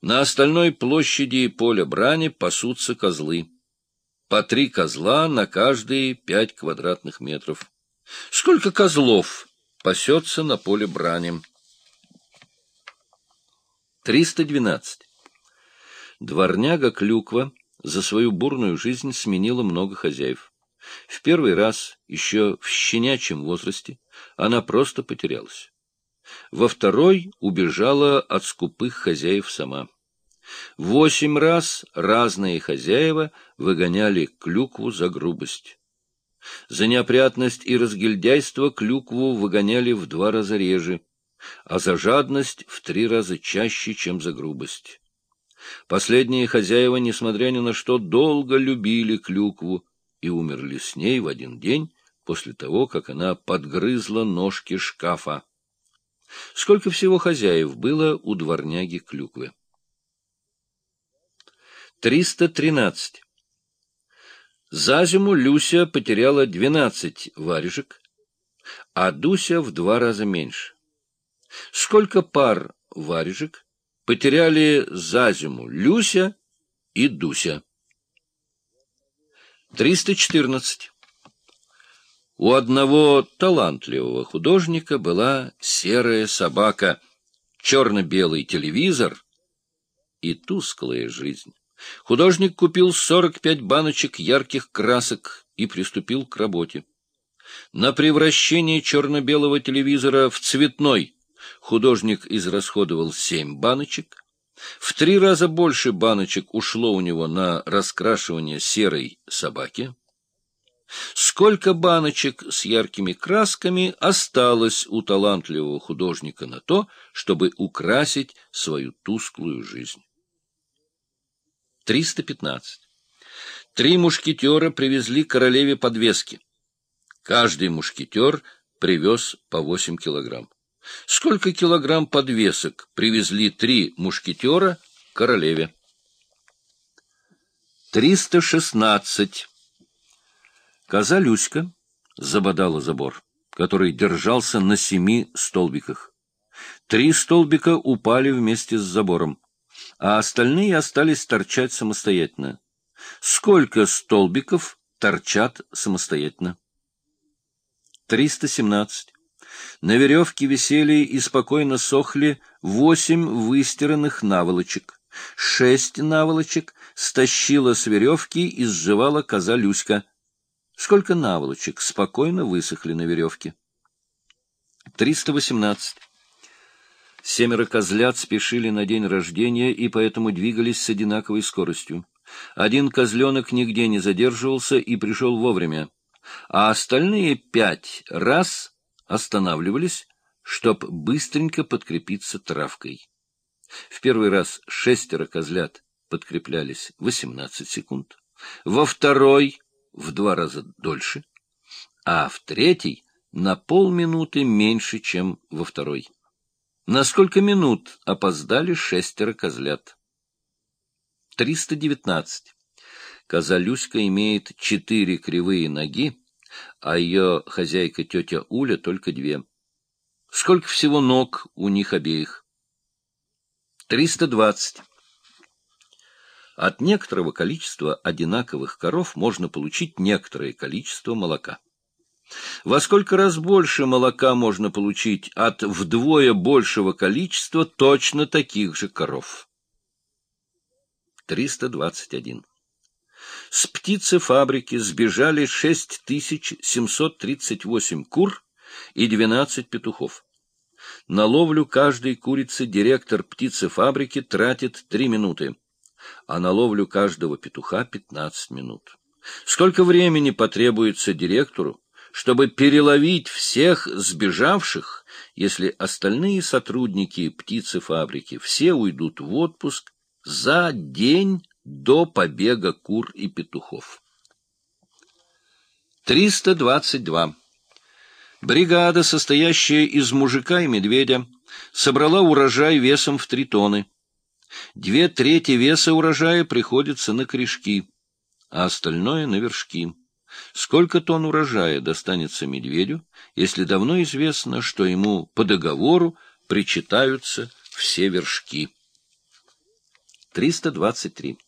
На остальной площади поля брани пасутся козлы. По три козла на каждые пять квадратных метров. Сколько козлов пасется на поле брани? 312. Дворняга Клюква за свою бурную жизнь сменила много хозяев. В первый раз, еще в щенячьем возрасте, она просто потерялась. Во второй убежала от скупых хозяев сама. Восемь раз разные хозяева выгоняли клюкву за грубость. За неопрятность и разгильдяйство клюкву выгоняли в два раза реже, а за жадность в три раза чаще, чем за грубость. Последние хозяева, несмотря ни на что, долго любили клюкву и умерли с ней в один день после того, как она подгрызла ножки шкафа. Сколько всего хозяев было у дворняги клюквы? 313. За зиму Люся потеряла 12 варежек, а Дуся в два раза меньше. Сколько пар варежек потеряли за зиму Люся и Дуся? 314. У одного талантливого художника была серая собака, черно-белый телевизор и тусклая жизнь. Художник купил 45 баночек ярких красок и приступил к работе. На превращение черно-белого телевизора в цветной художник израсходовал 7 баночек. В три раза больше баночек ушло у него на раскрашивание серой собаки. Сколько баночек с яркими красками осталось у талантливого художника на то, чтобы украсить свою тусклую жизнь? 315. Три мушкетера привезли королеве подвески. Каждый мушкетер привез по 8 килограмм. Сколько килограмм подвесок привезли три мушкетера королеве? 316. Коза Люська забодала забор, который держался на семи столбиках. Три столбика упали вместе с забором а остальные остались торчать самостоятельно. Сколько столбиков торчат самостоятельно? 317. На веревке висели и спокойно сохли восемь выстиранных наволочек. Шесть наволочек стащила с веревки и сживала коза Люська. Сколько наволочек спокойно высохли на веревке? 318. Семеро козлят спешили на день рождения и поэтому двигались с одинаковой скоростью. Один козленок нигде не задерживался и пришел вовремя, а остальные пять раз останавливались, чтоб быстренько подкрепиться травкой. В первый раз шестеро козлят подкреплялись 18 секунд, во второй — в два раза дольше, а в третий — на полминуты меньше, чем во второй. На сколько минут опоздали шестеро козлят? 319. Коза Люська имеет четыре кривые ноги, а ее хозяйка тетя Уля только две. Сколько всего ног у них обеих? 320. От некоторого количества одинаковых коров можно получить некоторое количество молока. Во сколько раз больше молока можно получить от вдвое большего количества точно таких же коров? 321. С птицефабрики сбежали 6738 кур и 12 петухов. На ловлю каждой курицы директор птицефабрики тратит 3 минуты, а на ловлю каждого петуха 15 минут. Сколько времени потребуется директору, чтобы переловить всех сбежавших, если остальные сотрудники птицефабрики все уйдут в отпуск за день до побега кур и петухов. 322. Бригада, состоящая из мужика и медведя, собрала урожай весом в три тонны. Две трети веса урожая приходится на корешки, а остальное — на вершки. Сколько тонн урожая достанется медведю, если давно известно, что ему по договору причитаются все вершки? 323.